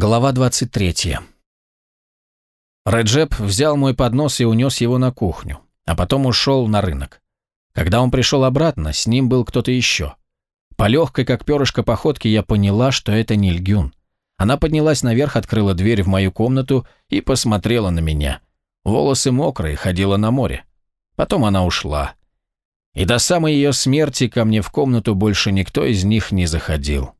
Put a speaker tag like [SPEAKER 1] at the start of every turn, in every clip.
[SPEAKER 1] Глава 23. Реджеп взял мой поднос и унес его на кухню, а потом ушел на рынок. Когда он пришел обратно, с ним был кто-то еще. По легкой, как перышко походке, я поняла, что это Нильгюн. Она поднялась наверх, открыла дверь в мою комнату и посмотрела на меня. Волосы мокрые, ходила на море. Потом она ушла. И до самой ее смерти ко мне в комнату больше никто из них не заходил.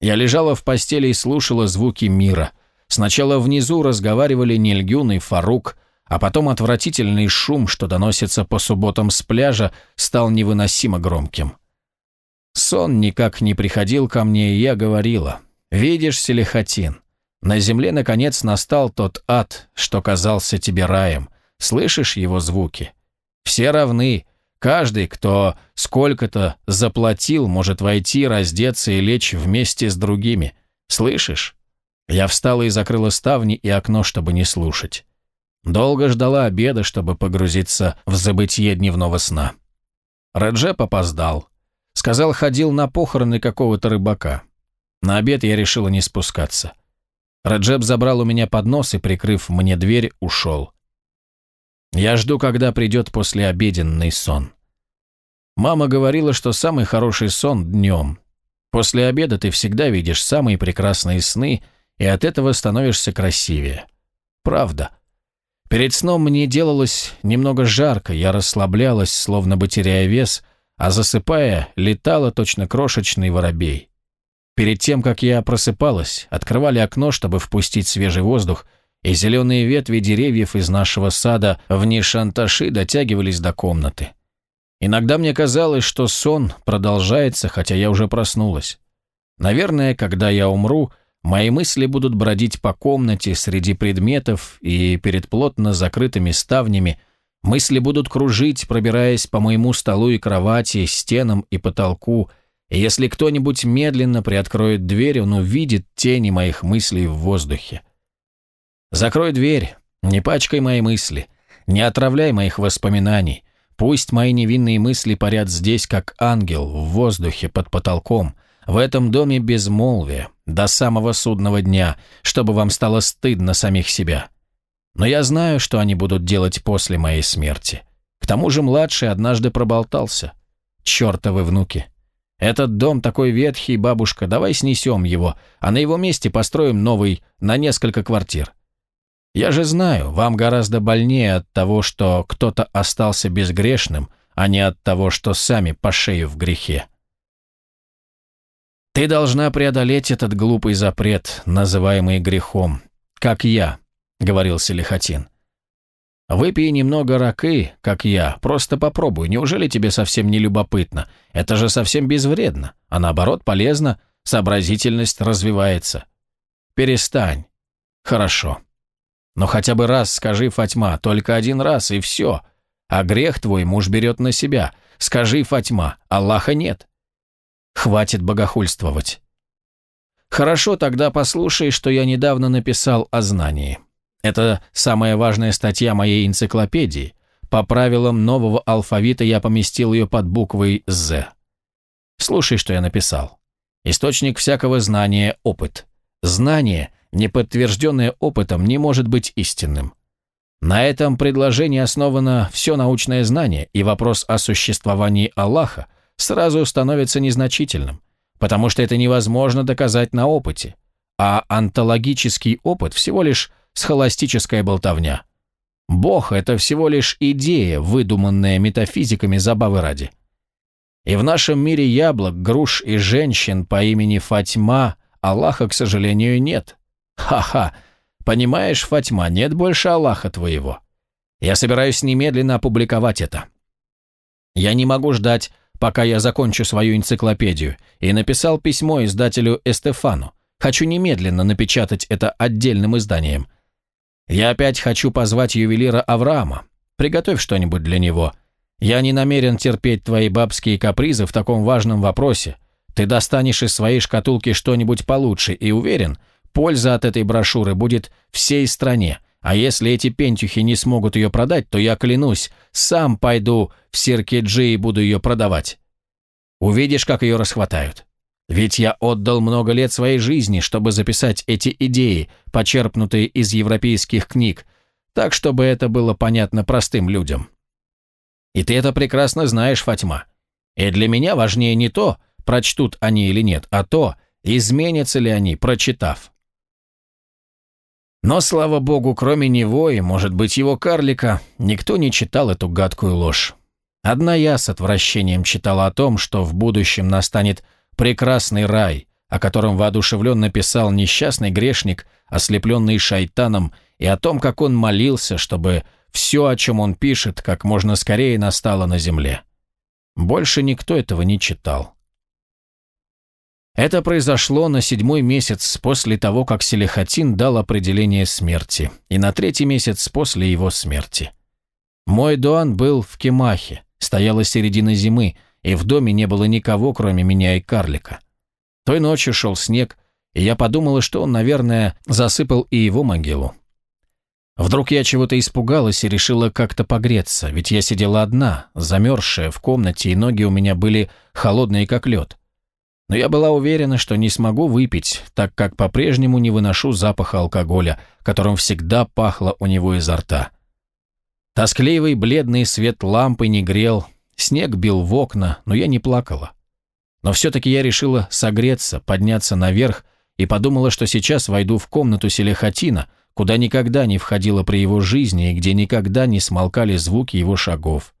[SPEAKER 1] Я лежала в постели и слушала звуки мира. Сначала внизу разговаривали Нильгюн и Фарук, а потом отвратительный шум, что доносится по субботам с пляжа, стал невыносимо громким. Сон никак не приходил ко мне, и я говорила, «Видишь, Селихатин, на земле, наконец, настал тот ад, что казался тебе раем. Слышишь его звуки? Все равны, Каждый, кто сколько-то заплатил, может войти, раздеться и лечь вместе с другими. Слышишь? Я встала и закрыла ставни и окно, чтобы не слушать. Долго ждала обеда, чтобы погрузиться в забытье дневного сна. Реджеп опоздал. Сказал, ходил на похороны какого-то рыбака. На обед я решила не спускаться. Раджеб забрал у меня поднос и, прикрыв мне дверь, ушел. Я жду, когда придет послеобеденный сон. Мама говорила, что самый хороший сон днем. После обеда ты всегда видишь самые прекрасные сны, и от этого становишься красивее. Правда. Перед сном мне делалось немного жарко, я расслаблялась, словно бы теряя вес, а засыпая, летала точно крошечный воробей. Перед тем, как я просыпалась, открывали окно, чтобы впустить свежий воздух, и зеленые ветви деревьев из нашего сада в Нишанташи дотягивались до комнаты. Иногда мне казалось, что сон продолжается, хотя я уже проснулась. Наверное, когда я умру, мои мысли будут бродить по комнате среди предметов и перед плотно закрытыми ставнями, мысли будут кружить, пробираясь по моему столу и кровати, стенам и потолку, и если кто-нибудь медленно приоткроет дверь, он увидит тени моих мыслей в воздухе. Закрой дверь, не пачкай мои мысли, не отравляй моих воспоминаний. Пусть мои невинные мысли парят здесь, как ангел, в воздухе, под потолком, в этом доме безмолвия, до самого судного дня, чтобы вам стало стыдно самих себя. Но я знаю, что они будут делать после моей смерти. К тому же младший однажды проболтался. Чёртовы внуки. Этот дом такой ветхий, бабушка, давай снесем его, а на его месте построим новый на несколько квартир. Я же знаю, вам гораздо больнее от того, что кто-то остался безгрешным, а не от того, что сами по шею в грехе. Ты должна преодолеть этот глупый запрет, называемый грехом, как я, говорил Селихатин. Выпей немного ракы, как я, просто попробуй, неужели тебе совсем не любопытно? Это же совсем безвредно, а наоборот полезно, сообразительность развивается. Перестань. Хорошо. Но хотя бы раз скажи, Фатьма, только один раз, и все. А грех твой муж берет на себя. Скажи, Фатьма, Аллаха нет. Хватит богохульствовать. Хорошо, тогда послушай, что я недавно написал о знании. Это самая важная статья моей энциклопедии. По правилам нового алфавита я поместил ее под буквой «З». Слушай, что я написал. Источник всякого знания – опыт. Знание – не подтвержденное опытом, не может быть истинным. На этом предложении основано все научное знание, и вопрос о существовании Аллаха сразу становится незначительным, потому что это невозможно доказать на опыте, а онтологический опыт всего лишь схоластическая болтовня. Бог – это всего лишь идея, выдуманная метафизиками забавы ради. И в нашем мире яблок, груш и женщин по имени Фатьма Аллаха, к сожалению, нет – Ха-ха. Понимаешь, Фатьма, нет больше Аллаха твоего. Я собираюсь немедленно опубликовать это. Я не могу ждать, пока я закончу свою энциклопедию, и написал письмо издателю Эстефану. Хочу немедленно напечатать это отдельным изданием. Я опять хочу позвать ювелира Авраама. Приготовь что-нибудь для него. Я не намерен терпеть твои бабские капризы в таком важном вопросе. Ты достанешь из своей шкатулки что-нибудь получше и уверен, Польза от этой брошюры будет всей стране, а если эти пентюхи не смогут ее продать, то я клянусь, сам пойду в Сиркеджи и буду ее продавать. Увидишь, как ее расхватают. Ведь я отдал много лет своей жизни, чтобы записать эти идеи, почерпнутые из европейских книг, так, чтобы это было понятно простым людям. И ты это прекрасно знаешь, Фатьма. И для меня важнее не то, прочтут они или нет, а то, изменятся ли они, прочитав. Но, слава богу, кроме него и, может быть, его карлика, никто не читал эту гадкую ложь. Одна я с отвращением читала о том, что в будущем настанет прекрасный рай, о котором воодушевленно писал несчастный грешник, ослепленный шайтаном, и о том, как он молился, чтобы все, о чем он пишет, как можно скорее настало на земле. Больше никто этого не читал. Это произошло на седьмой месяц после того, как Селихатин дал определение смерти, и на третий месяц после его смерти. Мой Дуан был в Кемахе, стояла середина зимы, и в доме не было никого, кроме меня и карлика. Той ночью шел снег, и я подумала, что он, наверное, засыпал и его могилу. Вдруг я чего-то испугалась и решила как-то погреться, ведь я сидела одна, замерзшая в комнате, и ноги у меня были холодные, как лед. Но я была уверена, что не смогу выпить, так как по-прежнему не выношу запаха алкоголя, которым всегда пахло у него изо рта. Тоскливый бледный свет лампы не грел, снег бил в окна, но я не плакала. Но все-таки я решила согреться, подняться наверх и подумала, что сейчас войду в комнату Селихатина, куда никогда не входила при его жизни и где никогда не смолкали звуки его шагов.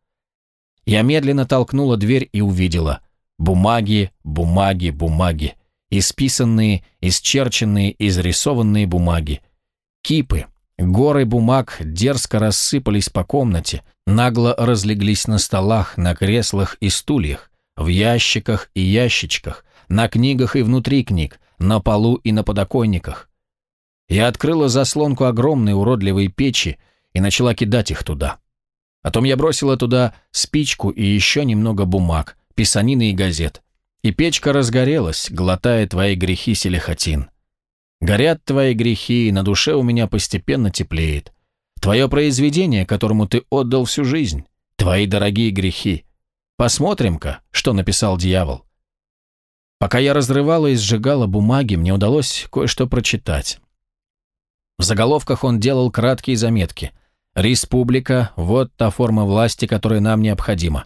[SPEAKER 1] Я медленно толкнула дверь и увидела бумаги, бумаги, бумаги, исписанные, исчерченные, изрисованные бумаги, кипы, горы бумаг дерзко рассыпались по комнате, нагло разлеглись на столах, на креслах и стульях, в ящиках и ящичках, на книгах и внутри книг, на полу и на подоконниках. Я открыла заслонку огромной уродливой печи и начала кидать их туда. Потом я бросила туда спичку и еще немного бумаг, писанины и газет. И печка разгорелась, глотая твои грехи, Селихатин. Горят твои грехи, и на душе у меня постепенно теплеет. Твое произведение, которому ты отдал всю жизнь. Твои дорогие грехи. Посмотрим-ка, что написал дьявол. Пока я разрывала и сжигала бумаги, мне удалось кое-что прочитать. В заголовках он делал краткие заметки. «Республика – вот та форма власти, которая нам необходима.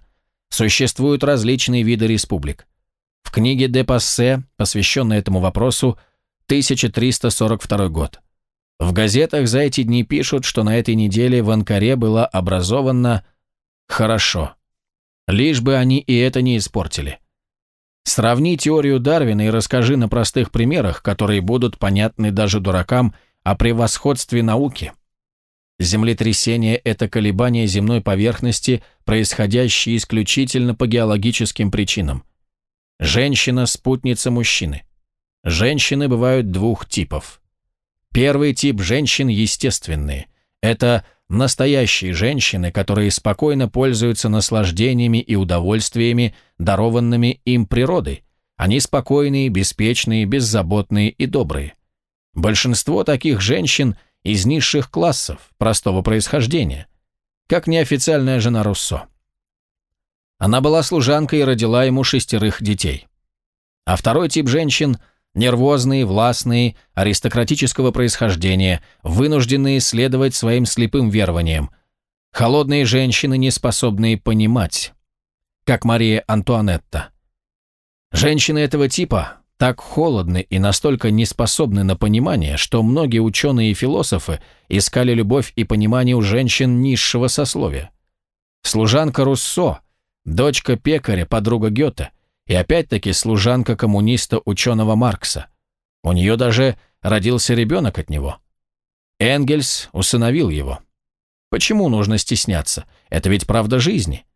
[SPEAKER 1] Существуют различные виды республик. В книге де Пассе, посвященной этому вопросу, 1342 год. В газетах за эти дни пишут, что на этой неделе в Анкаре была образована «хорошо». Лишь бы они и это не испортили. Сравни теорию Дарвина и расскажи на простых примерах, которые будут понятны даже дуракам, о превосходстве науки. Землетрясение – это колебания земной поверхности, происходящие исключительно по геологическим причинам. Женщина – спутница мужчины. Женщины бывают двух типов. Первый тип женщин естественные. Это настоящие женщины, которые спокойно пользуются наслаждениями и удовольствиями, дарованными им природой. Они спокойные, беспечные, беззаботные и добрые. Большинство таких женщин из низших классов, простого происхождения, как неофициальная жена Руссо. Она была служанкой и родила ему шестерых детей. А второй тип женщин – нервозные, властные, аристократического происхождения, вынужденные следовать своим слепым верованиям. Холодные женщины, не способные понимать, как Мария Антуанетта. Женщины этого типа так холодны и настолько неспособны на понимание, что многие ученые и философы искали любовь и понимание у женщин низшего сословия. Служанка Руссо, дочка пекаря, подруга Гёте, и опять-таки служанка коммуниста ученого Маркса. У нее даже родился ребенок от него. Энгельс усыновил его. Почему нужно стесняться? Это ведь правда жизни.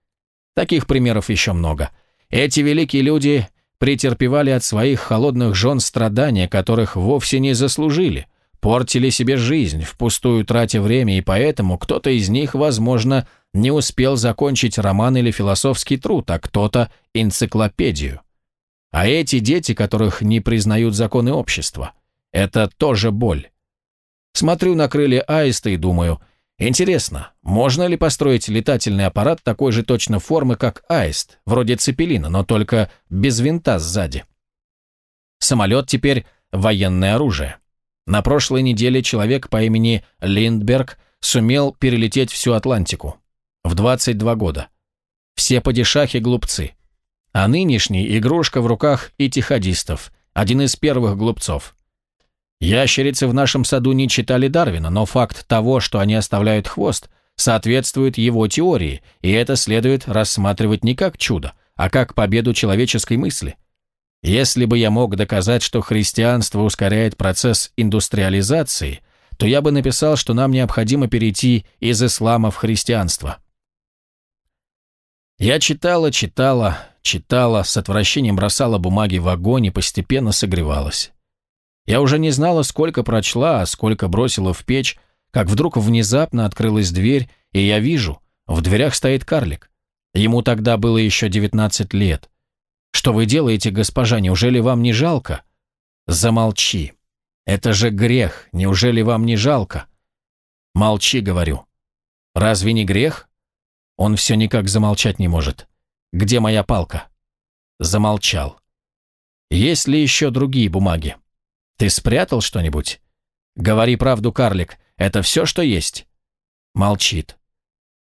[SPEAKER 1] Таких примеров еще много. Эти великие люди претерпевали от своих холодных жен страдания, которых вовсе не заслужили, портили себе жизнь, впустую тратя время, и поэтому кто-то из них, возможно, не успел закончить роман или философский труд, а кто-то – энциклопедию. А эти дети, которых не признают законы общества, это тоже боль. Смотрю на крылья аиста и думаю – Интересно, можно ли построить летательный аппарат такой же точно формы, как аист, вроде цепелина, но только без винта сзади? Самолет теперь военное оружие. На прошлой неделе человек по имени Линдберг сумел перелететь всю Атлантику. В 22 года. Все падишахи глупцы. А нынешний игрушка в руках и тиходистов, один из первых глупцов. Ящерицы в нашем саду не читали Дарвина, но факт того, что они оставляют хвост, соответствует его теории, и это следует рассматривать не как чудо, а как победу человеческой мысли. Если бы я мог доказать, что христианство ускоряет процесс индустриализации, то я бы написал, что нам необходимо перейти из ислама в христианство. Я читала, читала, читала, с отвращением бросала бумаги в огонь и постепенно согревалась. Я уже не знала, сколько прочла, а сколько бросила в печь, как вдруг внезапно открылась дверь, и я вижу, в дверях стоит карлик. Ему тогда было еще 19 лет. «Что вы делаете, госпожа, неужели вам не жалко?» «Замолчи. Это же грех, неужели вам не жалко?» «Молчи», — говорю. «Разве не грех?» Он все никак замолчать не может. «Где моя палка?» Замолчал. «Есть ли еще другие бумаги? Ты спрятал что-нибудь?» «Говори правду, карлик, это все, что есть?» Молчит.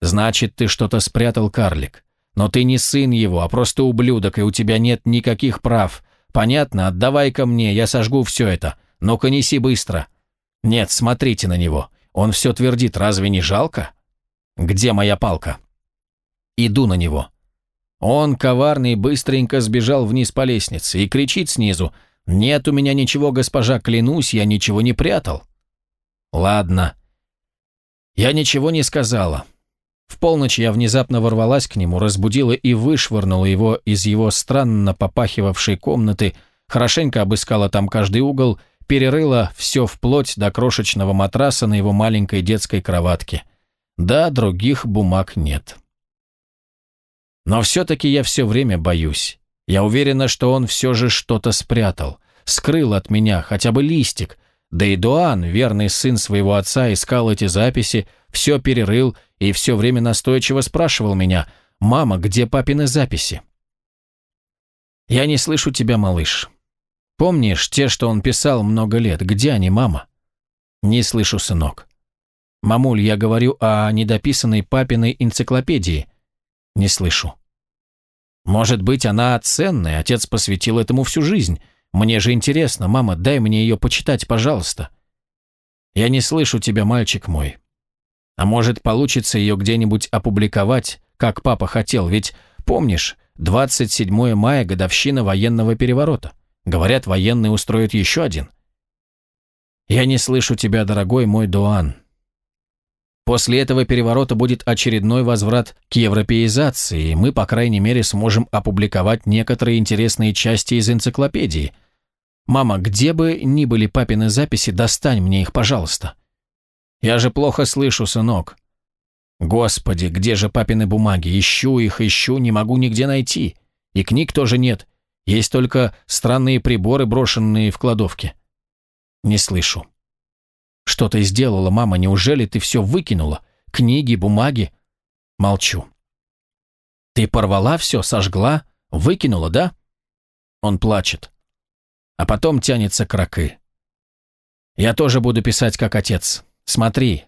[SPEAKER 1] «Значит, ты что-то спрятал, карлик. Но ты не сын его, а просто ублюдок, и у тебя нет никаких прав. Понятно? Отдавай ко мне, я сожгу все это. Ну-ка неси быстро». «Нет, смотрите на него. Он все твердит, разве не жалко?» «Где моя палка?» Иду на него. Он, коварный, быстренько сбежал вниз по лестнице и кричит снизу «Нет у меня ничего, госпожа, клянусь, я ничего не прятал». «Ладно». Я ничего не сказала. В полночь я внезапно ворвалась к нему, разбудила и вышвырнула его из его странно попахивавшей комнаты, хорошенько обыскала там каждый угол, перерыла все вплоть до крошечного матраса на его маленькой детской кроватке. Да, других бумаг нет. Но все-таки я все время боюсь. Я уверена, что он все же что-то спрятал, скрыл от меня хотя бы листик, да и Дуан, верный сын своего отца, искал эти записи, все перерыл и все время настойчиво спрашивал меня, «Мама, где папины записи?» «Я не слышу тебя, малыш. Помнишь те, что он писал много лет? Где они, мама?» «Не слышу, сынок». «Мамуль, я говорю о недописанной папиной энциклопедии». «Не слышу». «Может быть, она ценная, отец посвятил этому всю жизнь». Мне же интересно, мама, дай мне ее почитать, пожалуйста. Я не слышу тебя, мальчик мой. А может, получится ее где-нибудь опубликовать, как папа хотел, ведь, помнишь, 27 мая – годовщина военного переворота. Говорят, военные устроят еще один. Я не слышу тебя, дорогой мой Дуан. После этого переворота будет очередной возврат к европеизации, и мы, по крайней мере, сможем опубликовать некоторые интересные части из энциклопедии – «Мама, где бы ни были папины записи, достань мне их, пожалуйста». «Я же плохо слышу, сынок». «Господи, где же папины бумаги? Ищу их, ищу, не могу нигде найти. И книг тоже нет. Есть только странные приборы, брошенные в кладовке». «Не слышу». «Что ты сделала, мама? Неужели ты все выкинула? Книги, бумаги?» Молчу. «Ты порвала все, сожгла, выкинула, да?» Он плачет а потом тянется к. Я тоже буду писать как отец. Смотри,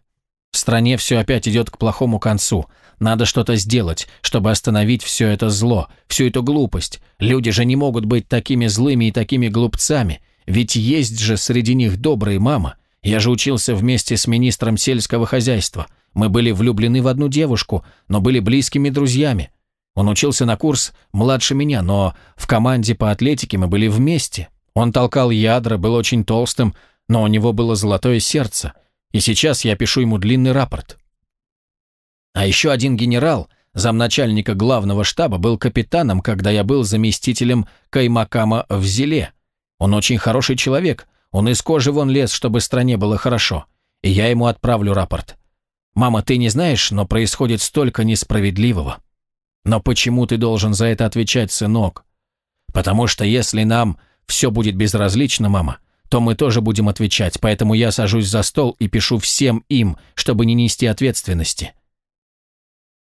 [SPEAKER 1] в стране все опять идет к плохому концу. Надо что-то сделать, чтобы остановить все это зло, всю эту глупость. Люди же не могут быть такими злыми и такими глупцами. Ведь есть же среди них добрые мама. Я же учился вместе с министром сельского хозяйства. Мы были влюблены в одну девушку, но были близкими друзьями. Он учился на курс младше меня, но в команде по атлетике мы были вместе. Он толкал ядра, был очень толстым, но у него было золотое сердце, и сейчас я пишу ему длинный рапорт. А еще один генерал, замначальника главного штаба, был капитаном, когда я был заместителем Каймакама в Зеле. Он очень хороший человек, он из кожи вон лез, чтобы стране было хорошо, и я ему отправлю рапорт. «Мама, ты не знаешь, но происходит столько несправедливого». «Но почему ты должен за это отвечать, сынок?» «Потому что если нам все будет безразлично, мама, то мы тоже будем отвечать, поэтому я сажусь за стол и пишу всем им, чтобы не нести ответственности.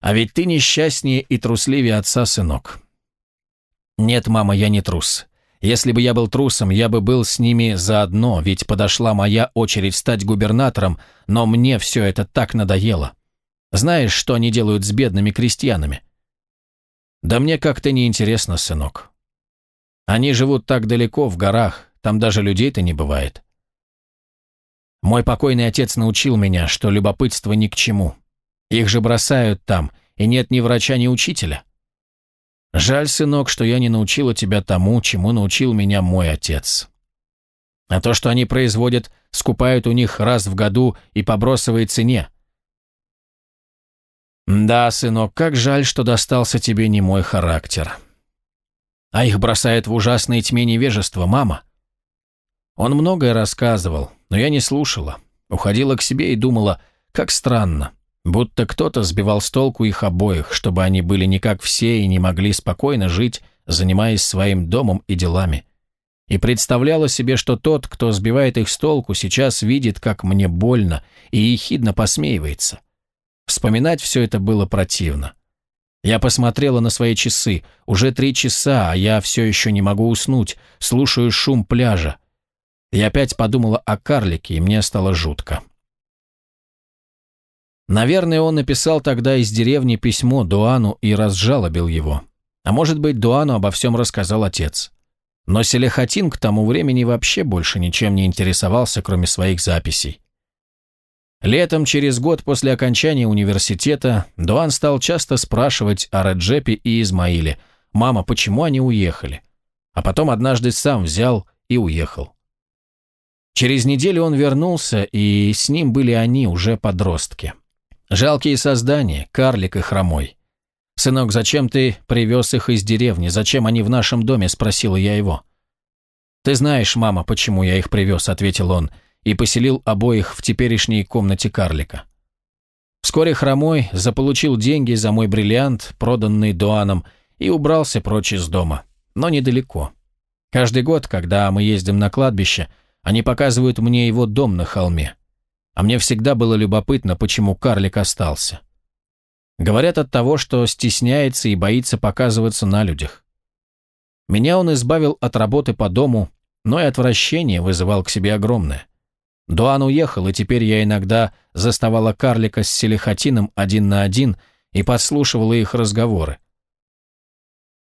[SPEAKER 1] А ведь ты несчастнее и трусливее отца, сынок. Нет, мама, я не трус. Если бы я был трусом, я бы был с ними заодно, ведь подошла моя очередь стать губернатором, но мне все это так надоело. Знаешь, что они делают с бедными крестьянами? Да мне как-то неинтересно, сынок. Они живут так далеко, в горах, там даже людей-то не бывает. Мой покойный отец научил меня, что любопытство ни к чему. Их же бросают там, и нет ни врача, ни учителя. Жаль, сынок, что я не научила тебя тому, чему научил меня мой отец. А то, что они производят, скупают у них раз в году и по бросовой цене. Да, сынок, как жаль, что достался тебе не мой характер. А их бросает в ужасной тьме невежества, мама. Он многое рассказывал, но я не слушала. Уходила к себе и думала, как странно. Будто кто-то сбивал с толку их обоих, чтобы они были не как все и не могли спокойно жить, занимаясь своим домом и делами. И представляла себе, что тот, кто сбивает их с толку, сейчас видит, как мне больно, и ехидно посмеивается. Вспоминать все это было противно. Я посмотрела на свои часы. Уже три часа, а я все еще не могу уснуть, слушаю шум пляжа. Я опять подумала о карлике, и мне стало жутко. Наверное, он написал тогда из деревни письмо Дуану и разжалобил его. А может быть, Дуану обо всем рассказал отец. Но Селехатин к тому времени вообще больше ничем не интересовался, кроме своих записей. Летом, через год после окончания университета, Дуан стал часто спрашивать о Раджепе и Измаиле, «Мама, почему они уехали?» А потом однажды сам взял и уехал. Через неделю он вернулся, и с ним были они, уже подростки. Жалкие создания, карлик и хромой. «Сынок, зачем ты привез их из деревни? Зачем они в нашем доме?» – спросила я его. «Ты знаешь, мама, почему я их привез», – ответил он, и поселил обоих в теперешней комнате карлика. Вскоре хромой заполучил деньги за мой бриллиант, проданный Дуаном, и убрался прочь из дома, но недалеко. Каждый год, когда мы ездим на кладбище, они показывают мне его дом на холме. А мне всегда было любопытно, почему карлик остался. Говорят от того, что стесняется и боится показываться на людях. Меня он избавил от работы по дому, но и отвращение вызывал к себе огромное. Дуан уехал, и теперь я иногда заставала карлика с Селихатином один на один и подслушивала их разговоры.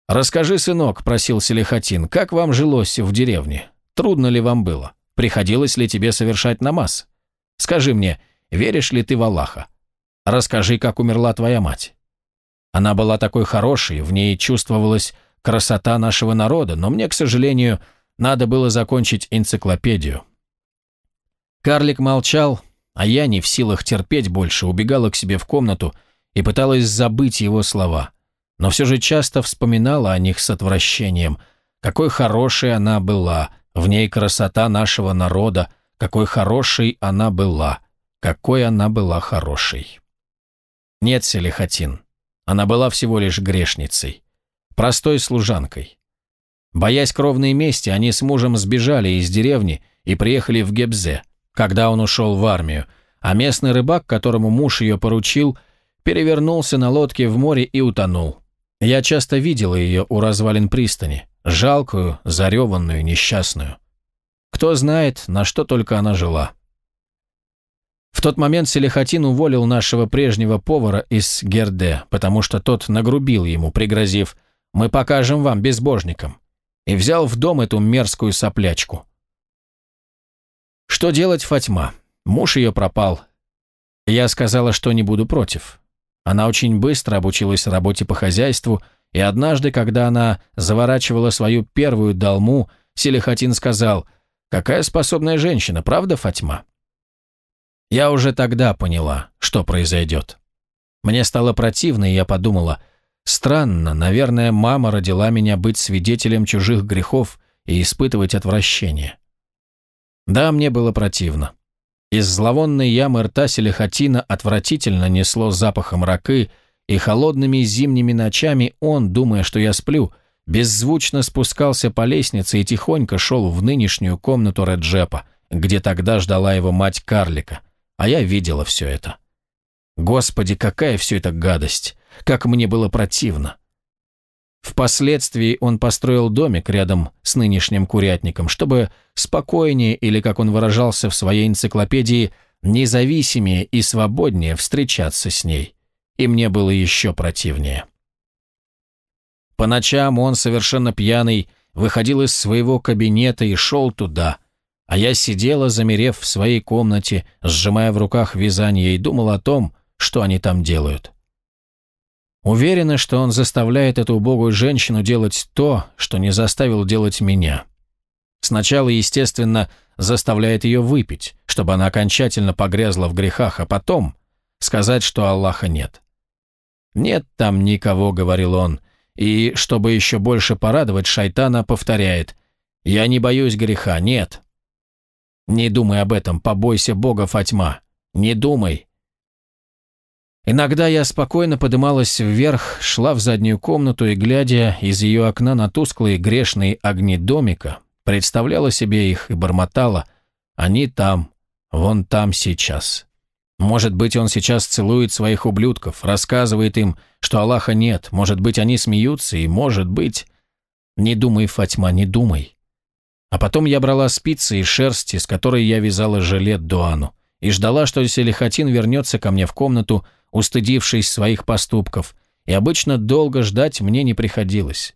[SPEAKER 1] «Расскажи, сынок», — просил Селихатин, — «как вам жилось в деревне? Трудно ли вам было? Приходилось ли тебе совершать намаз?» Скажи мне, веришь ли ты в Аллаха? Расскажи, как умерла твоя мать. Она была такой хорошей, в ней чувствовалась красота нашего народа, но мне, к сожалению, надо было закончить энциклопедию. Карлик молчал, а я, не в силах терпеть больше, убегала к себе в комнату и пыталась забыть его слова, но все же часто вспоминала о них с отвращением. Какой хорошей она была, в ней красота нашего народа, какой хорошей она была, какой она была хорошей. Нет, Селихатин, она была всего лишь грешницей, простой служанкой. Боясь кровной мести, они с мужем сбежали из деревни и приехали в Гебзе, когда он ушел в армию, а местный рыбак, которому муж ее поручил, перевернулся на лодке в море и утонул. Я часто видела ее у развалин пристани, жалкую, зареванную, несчастную. Кто знает, на что только она жила. В тот момент Селихатин уволил нашего прежнего повара из Герде, потому что тот нагрубил ему, пригрозив «Мы покажем вам, безбожникам», и взял в дом эту мерзкую соплячку. Что делать, Фатьма? Муж ее пропал. Я сказала, что не буду против. Она очень быстро обучилась работе по хозяйству, и однажды, когда она заворачивала свою первую долму, Селихатин сказал – Какая способная женщина, правда, Фатьма? Я уже тогда поняла, что произойдет. Мне стало противно, и я подумала, странно, наверное, мама родила меня быть свидетелем чужих грехов и испытывать отвращение. Да, мне было противно. Из зловонной ямы рта Селихатина отвратительно несло запахом ракы, и холодными зимними ночами он, думая, что я сплю, беззвучно спускался по лестнице и тихонько шел в нынешнюю комнату Реджепа, где тогда ждала его мать карлика, а я видела все это. Господи, какая все это гадость! Как мне было противно! Впоследствии он построил домик рядом с нынешним курятником, чтобы спокойнее, или, как он выражался в своей энциклопедии, независимее и свободнее встречаться с ней. И мне было еще противнее. По ночам он, совершенно пьяный, выходил из своего кабинета и шел туда, а я сидела, замерев в своей комнате, сжимая в руках вязание и думал о том, что они там делают. Уверена, что он заставляет эту убогую женщину делать то, что не заставил делать меня. Сначала, естественно, заставляет ее выпить, чтобы она окончательно погрязла в грехах, а потом сказать, что Аллаха нет. «Нет там никого», — говорил он, и, чтобы еще больше порадовать шайтана, повторяет, «Я не боюсь греха, нет». Не думай об этом, побойся Бога, Фатьма. Не думай, Иногда я спокойно подымалась вверх, шла в заднюю комнату и, глядя из ее окна на тусклые грешные огни домика, представляла себе их и бормотала. Они там, вон там сейчас. Может быть, он сейчас целует своих ублюдков, рассказывает им, что Аллаха нет, может быть, они смеются, и может быть... Не думай, Фатьма, не думай. А потом я брала спицы и шерсти, с которой я вязала жилет Дуану, и ждала, что Селихатин вернется ко мне в комнату, устыдившись своих поступков, и обычно долго ждать мне не приходилось.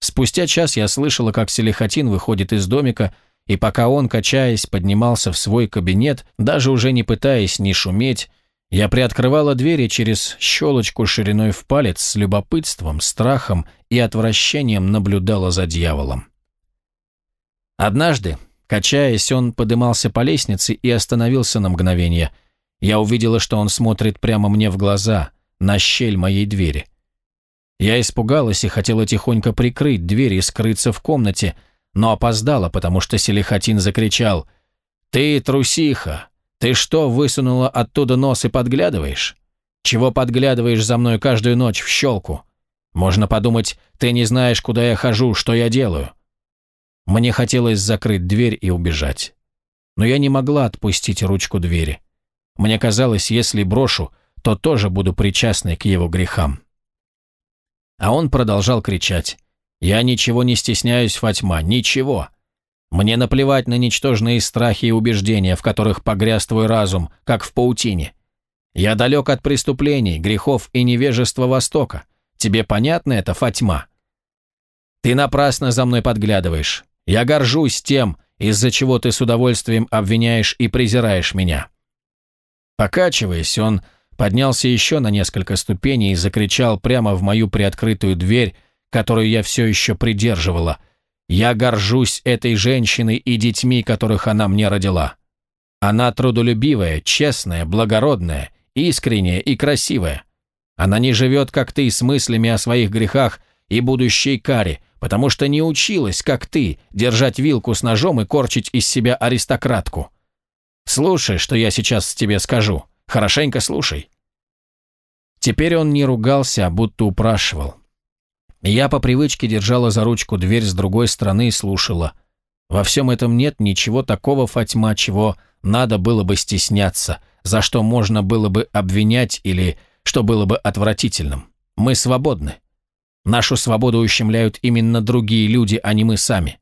[SPEAKER 1] Спустя час я слышала, как Селихатин выходит из домика, и пока он, качаясь, поднимался в свой кабинет, даже уже не пытаясь ни шуметь, я приоткрывала двери через щелочку шириной в палец с любопытством, страхом и отвращением наблюдала за дьяволом. Однажды, качаясь, он подымался по лестнице и остановился на мгновение – я увидела, что он смотрит прямо мне в глаза, на щель моей двери. Я испугалась и хотела тихонько прикрыть дверь и скрыться в комнате, но опоздала, потому что Селихатин закричал «Ты трусиха! Ты что, высунула оттуда нос и подглядываешь? Чего подглядываешь за мной каждую ночь в щелку? Можно подумать, ты не знаешь, куда я хожу, что я делаю». Мне хотелось закрыть дверь и убежать. Но я не могла отпустить ручку двери. Мне казалось, если брошу, то тоже буду причастной к его грехам. А он продолжал кричать. «Я ничего не стесняюсь, Фатьма, ничего. Мне наплевать на ничтожные страхи и убеждения, в которых погряз твой разум, как в паутине. Я далек от преступлений, грехов и невежества Востока. Тебе понятно это, Фатьма? Ты напрасно за мной подглядываешь. Я горжусь тем, из-за чего ты с удовольствием обвиняешь и презираешь меня. Покачиваясь, он поднялся еще на несколько ступеней и закричал прямо в мою приоткрытую дверь, которую я все еще придерживала. «Я горжусь этой женщиной и детьми, которых она мне родила. Она трудолюбивая, честная, благородная, искренняя и красивая. Она не живет, как ты, с мыслями о своих грехах и будущей каре, потому что не училась, как ты, держать вилку с ножом и корчить из себя аристократку. Слушай, что я сейчас тебе скажу. Хорошенько слушай». Теперь он не ругался, а будто упрашивал. Я по привычке держала за ручку дверь с другой стороны и слушала. Во всем этом нет ничего такого, Фатьма, чего надо было бы стесняться, за что можно было бы обвинять или что было бы отвратительным. Мы свободны. Нашу свободу ущемляют именно другие люди, а не мы сами.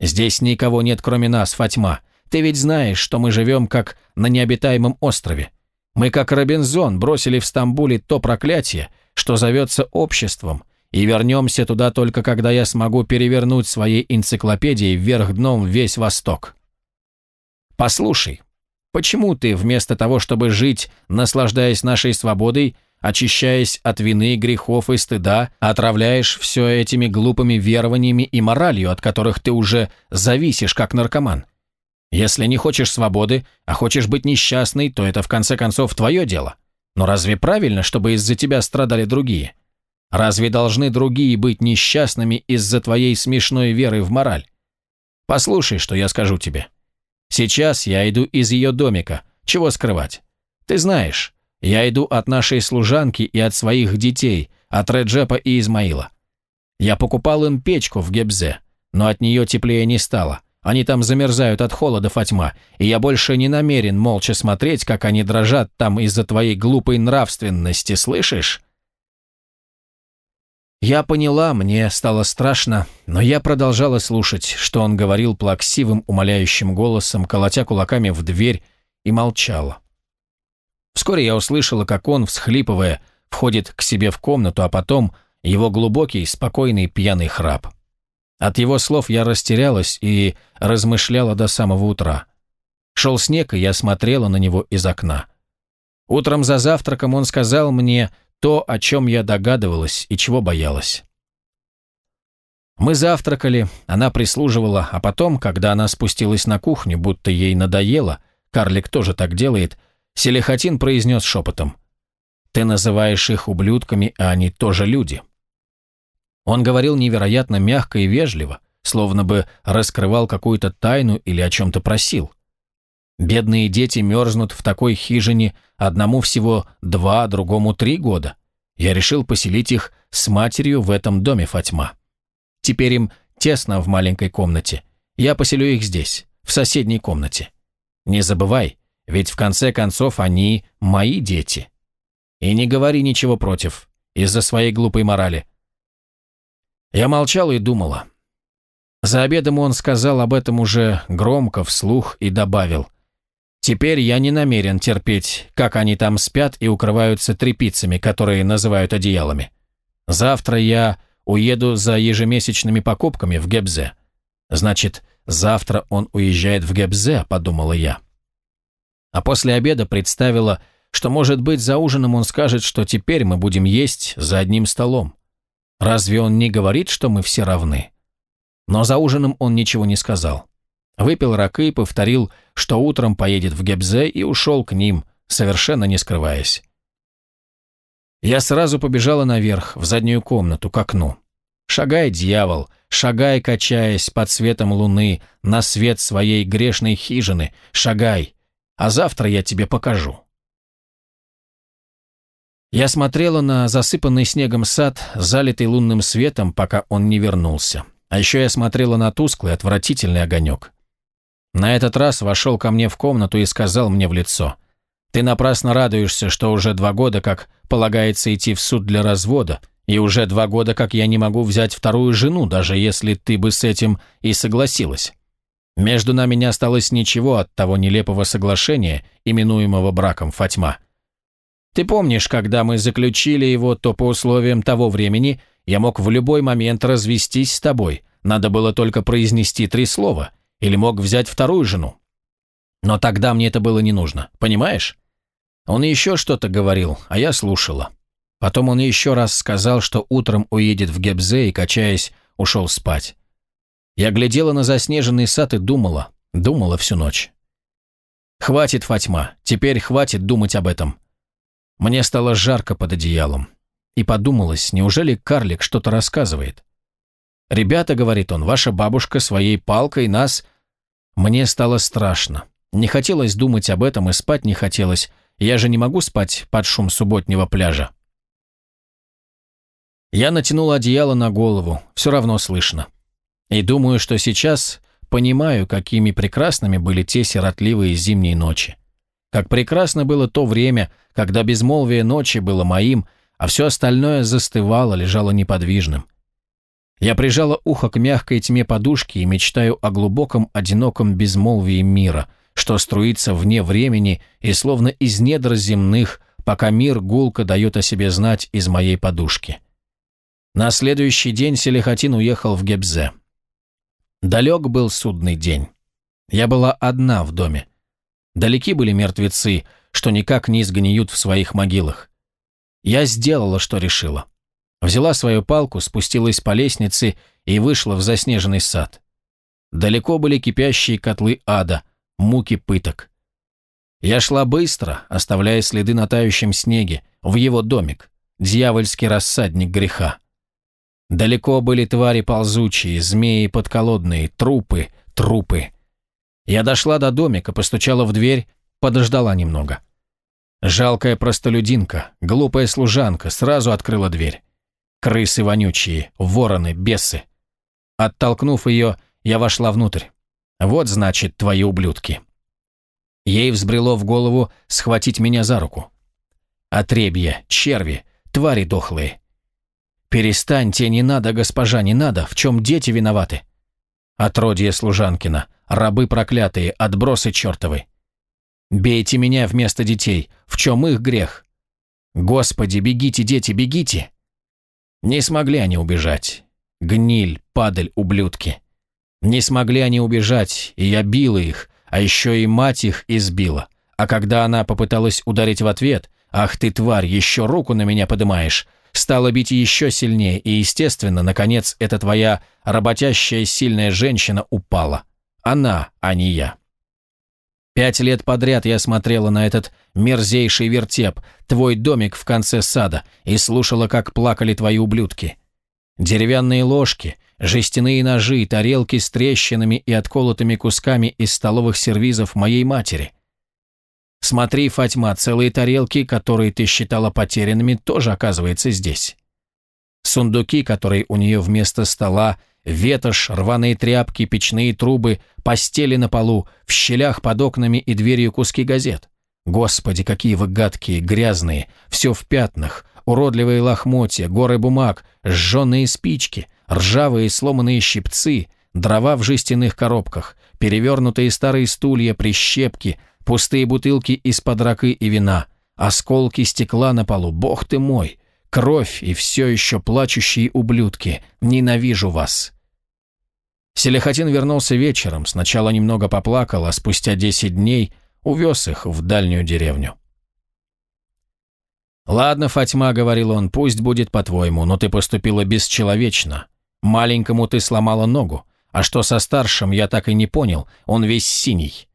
[SPEAKER 1] Здесь никого нет, кроме нас, Фатьма. Ты ведь знаешь, что мы живем как на необитаемом острове. Мы, как Робинзон, бросили в Стамбуле то проклятие, что зовется обществом, и вернемся туда только когда я смогу перевернуть своей энциклопедией вверх дном весь Восток. Послушай, почему ты вместо того, чтобы жить, наслаждаясь нашей свободой, очищаясь от вины, грехов и стыда, отравляешь все этими глупыми верованиями и моралью, от которых ты уже зависишь как наркоман? Если не хочешь свободы, а хочешь быть несчастной, то это в конце концов твое дело. Но разве правильно, чтобы из-за тебя страдали другие? Разве должны другие быть несчастными из-за твоей смешной веры в мораль? Послушай, что я скажу тебе. Сейчас я иду из ее домика. Чего скрывать? Ты знаешь, я иду от нашей служанки и от своих детей, от Реджепа и Измаила. Я покупал им печку в Гебзе, но от нее теплее не стало. Они там замерзают от холода, Фатьма, и я больше не намерен молча смотреть, как они дрожат там из-за твоей глупой нравственности, слышишь? Я поняла, мне стало страшно, но я продолжала слушать, что он говорил плаксивым, умоляющим голосом, колотя кулаками в дверь, и молчала. Вскоре я услышала, как он, всхлипывая, входит к себе в комнату, а потом его глубокий, спокойный, пьяный храп. От его слов я растерялась и размышляла до самого утра. Шел снег, и я смотрела на него из окна. Утром за завтраком он сказал мне то, о чем я догадывалась и чего боялась. Мы завтракали, она прислуживала, а потом, когда она спустилась на кухню, будто ей надоело, карлик тоже так делает, Селихатин произнес шепотом, «Ты называешь их ублюдками, а они тоже люди». Он говорил невероятно мягко и вежливо, словно бы раскрывал какую-то тайну или о чем-то просил. Бедные дети мерзнут в такой хижине, одному всего два, другому три года. Я решил поселить их с матерью в этом доме Фатьма. Теперь им тесно в маленькой комнате. Я поселю их здесь, в соседней комнате. Не забывай, ведь в конце концов они мои дети. И не говори ничего против, из-за своей глупой морали. Я молчала и думала. За обедом он сказал об этом уже громко, вслух и добавил – Теперь я не намерен терпеть, как они там спят и укрываются тряпицами, которые называют одеялами. Завтра я уеду за ежемесячными покупками в Гебзе. Значит, завтра он уезжает в Гебзе, подумала я. А после обеда представила, что, может быть, за ужином он скажет, что теперь мы будем есть за одним столом. Разве он не говорит, что мы все равны? Но за ужином он ничего не сказал. Выпил ракы, повторил, что утром поедет в Гебзе и ушел к ним, совершенно не скрываясь. Я сразу побежала наверх, в заднюю комнату, к окну. Шагай, дьявол, шагай, качаясь под светом луны, на свет своей грешной хижины, шагай, а завтра я тебе покажу. Я смотрела на засыпанный снегом сад, залитый лунным светом, пока он не вернулся. А еще я смотрела на тусклый, отвратительный огонек. На этот раз вошел ко мне в комнату и сказал мне в лицо, «Ты напрасно радуешься, что уже два года, как полагается идти в суд для развода, и уже два года, как я не могу взять вторую жену, даже если ты бы с этим и согласилась. Между нами не осталось ничего от того нелепого соглашения, именуемого браком Фатьма. Ты помнишь, когда мы заключили его, то по условиям того времени я мог в любой момент развестись с тобой, надо было только произнести три слова, или мог взять вторую жену. Но тогда мне это было не нужно, понимаешь? Он еще что-то говорил, а я слушала. Потом он еще раз сказал, что утром уедет в Гебзе и, качаясь, ушел спать. Я глядела на заснеженный сад и думала, думала всю ночь. Хватит, Фатьма, теперь хватит думать об этом. Мне стало жарко под одеялом. И подумалось, неужели карлик что-то рассказывает? «Ребята», — говорит он, — «ваша бабушка своей палкой нас...» Мне стало страшно. Не хотелось думать об этом и спать не хотелось. Я же не могу спать под шум субботнего пляжа. Я натянул одеяло на голову, все равно слышно. И думаю, что сейчас понимаю, какими прекрасными были те сиротливые зимние ночи. Как прекрасно было то время, когда безмолвие ночи было моим, а все остальное застывало, лежало неподвижным. Я прижала ухо к мягкой тьме подушки и мечтаю о глубоком, одиноком безмолвии мира, что струится вне времени и словно из недр земных, пока мир гулко дает о себе знать из моей подушки. На следующий день Селихатин уехал в Гебзе. Далек был судный день. Я была одна в доме. Далеки были мертвецы, что никак не сгниют в своих могилах. Я сделала, что решила. Взяла свою палку, спустилась по лестнице и вышла в заснеженный сад. Далеко были кипящие котлы ада, муки пыток. Я шла быстро, оставляя следы на тающем снеге, в его домик, дьявольский рассадник греха. Далеко были твари ползучие, змеи подколодные, трупы, трупы. Я дошла до домика, постучала в дверь, подождала немного. Жалкая простолюдинка, глупая служанка сразу открыла дверь. Крысы вонючие, вороны, бесы. Оттолкнув ее, я вошла внутрь. Вот, значит, твои ублюдки. Ей взбрело в голову схватить меня за руку. Отребья, черви, твари дохлые. «Перестаньте, не надо, госпожа, не надо, в чем дети виноваты?» «Отродье служанкина, рабы проклятые, отбросы чертовы!» «Бейте меня вместо детей, в чем их грех?» «Господи, бегите, дети, бегите!» Не смогли они убежать. Гниль, падаль, ублюдки. Не смогли они убежать, и я била их, а еще и мать их избила. А когда она попыталась ударить в ответ, «Ах ты, тварь, еще руку на меня подымаешь!» стала бить еще сильнее, и, естественно, наконец, эта твоя работящая сильная женщина упала. Она, а не я. Пять лет подряд я смотрела на этот мерзейший вертеп, твой домик в конце сада, и слушала, как плакали твои ублюдки. Деревянные ложки, жестяные ножи, тарелки с трещинами и отколотыми кусками из столовых сервизов моей матери. Смотри, Фатьма, целые тарелки, которые ты считала потерянными, тоже оказывается здесь. Сундуки, которые у нее вместо стола, ветошь, рваные тряпки, печные трубы, постели на полу, в щелях под окнами и дверью куски газет. Господи, какие вы гадкие, грязные, все в пятнах, уродливые лохмотья, горы бумаг, сжженные спички, ржавые сломанные щипцы, дрова в жестяных коробках, перевернутые старые стулья, прищепки, пустые бутылки из-под ракы и вина, осколки стекла на полу, бог ты мой, кровь и все еще плачущие ублюдки, ненавижу вас. Селихотин вернулся вечером, сначала немного поплакал, а спустя десять дней увез их в дальнюю деревню. «Ладно, Фатьма», — говорил он, — «пусть будет по-твоему, но ты поступила бесчеловечно. Маленькому ты сломала ногу, а что со старшим, я так и не понял, он весь синий.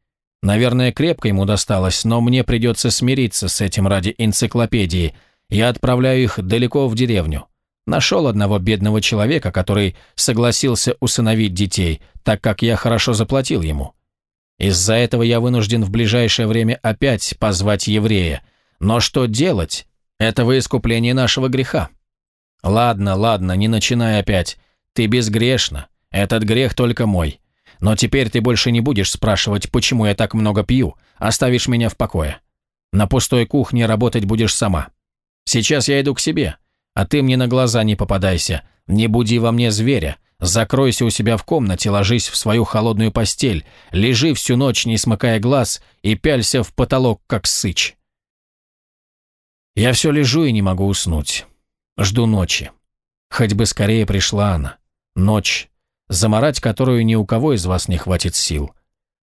[SPEAKER 1] Наверное, крепко ему досталось, но мне придется смириться с этим ради энциклопедии. Я отправляю их далеко в деревню. Нашел одного бедного человека, который согласился усыновить детей, так как я хорошо заплатил ему. Из-за этого я вынужден в ближайшее время опять позвать еврея. Но что делать? Это во искупление нашего греха. Ладно, ладно, не начинай опять. Ты безгрешна. Этот грех только мой. Но теперь ты больше не будешь спрашивать, почему я так много пью, оставишь меня в покое. На пустой кухне работать будешь сама. Сейчас я иду к себе, а ты мне на глаза не попадайся, не буди во мне зверя, закройся у себя в комнате, ложись в свою холодную постель, лежи всю ночь, не смыкая глаз, и пялься в потолок, как сыч. Я все лежу и не могу уснуть. Жду ночи. Хоть бы скорее пришла она. Ночь, заморать которую ни у кого из вас не хватит сил.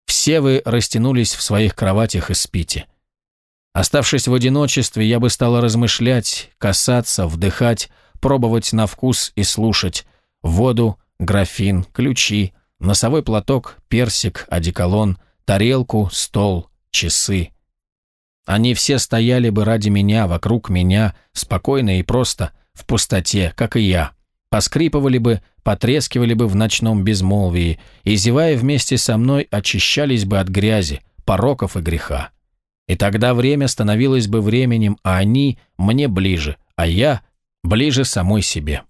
[SPEAKER 1] Все вы растянулись в своих кроватях и спите. Оставшись в одиночестве, я бы стала размышлять, касаться, вдыхать, пробовать на вкус и слушать. Воду, графин, ключи, носовой платок, персик, одеколон, тарелку, стол, часы. Они все стояли бы ради меня, вокруг меня, спокойно и просто, в пустоте, как и я поскрипывали бы, потрескивали бы в ночном безмолвии и, зевая вместе со мной, очищались бы от грязи, пороков и греха. И тогда время становилось бы временем, а они мне ближе, а я ближе самой себе.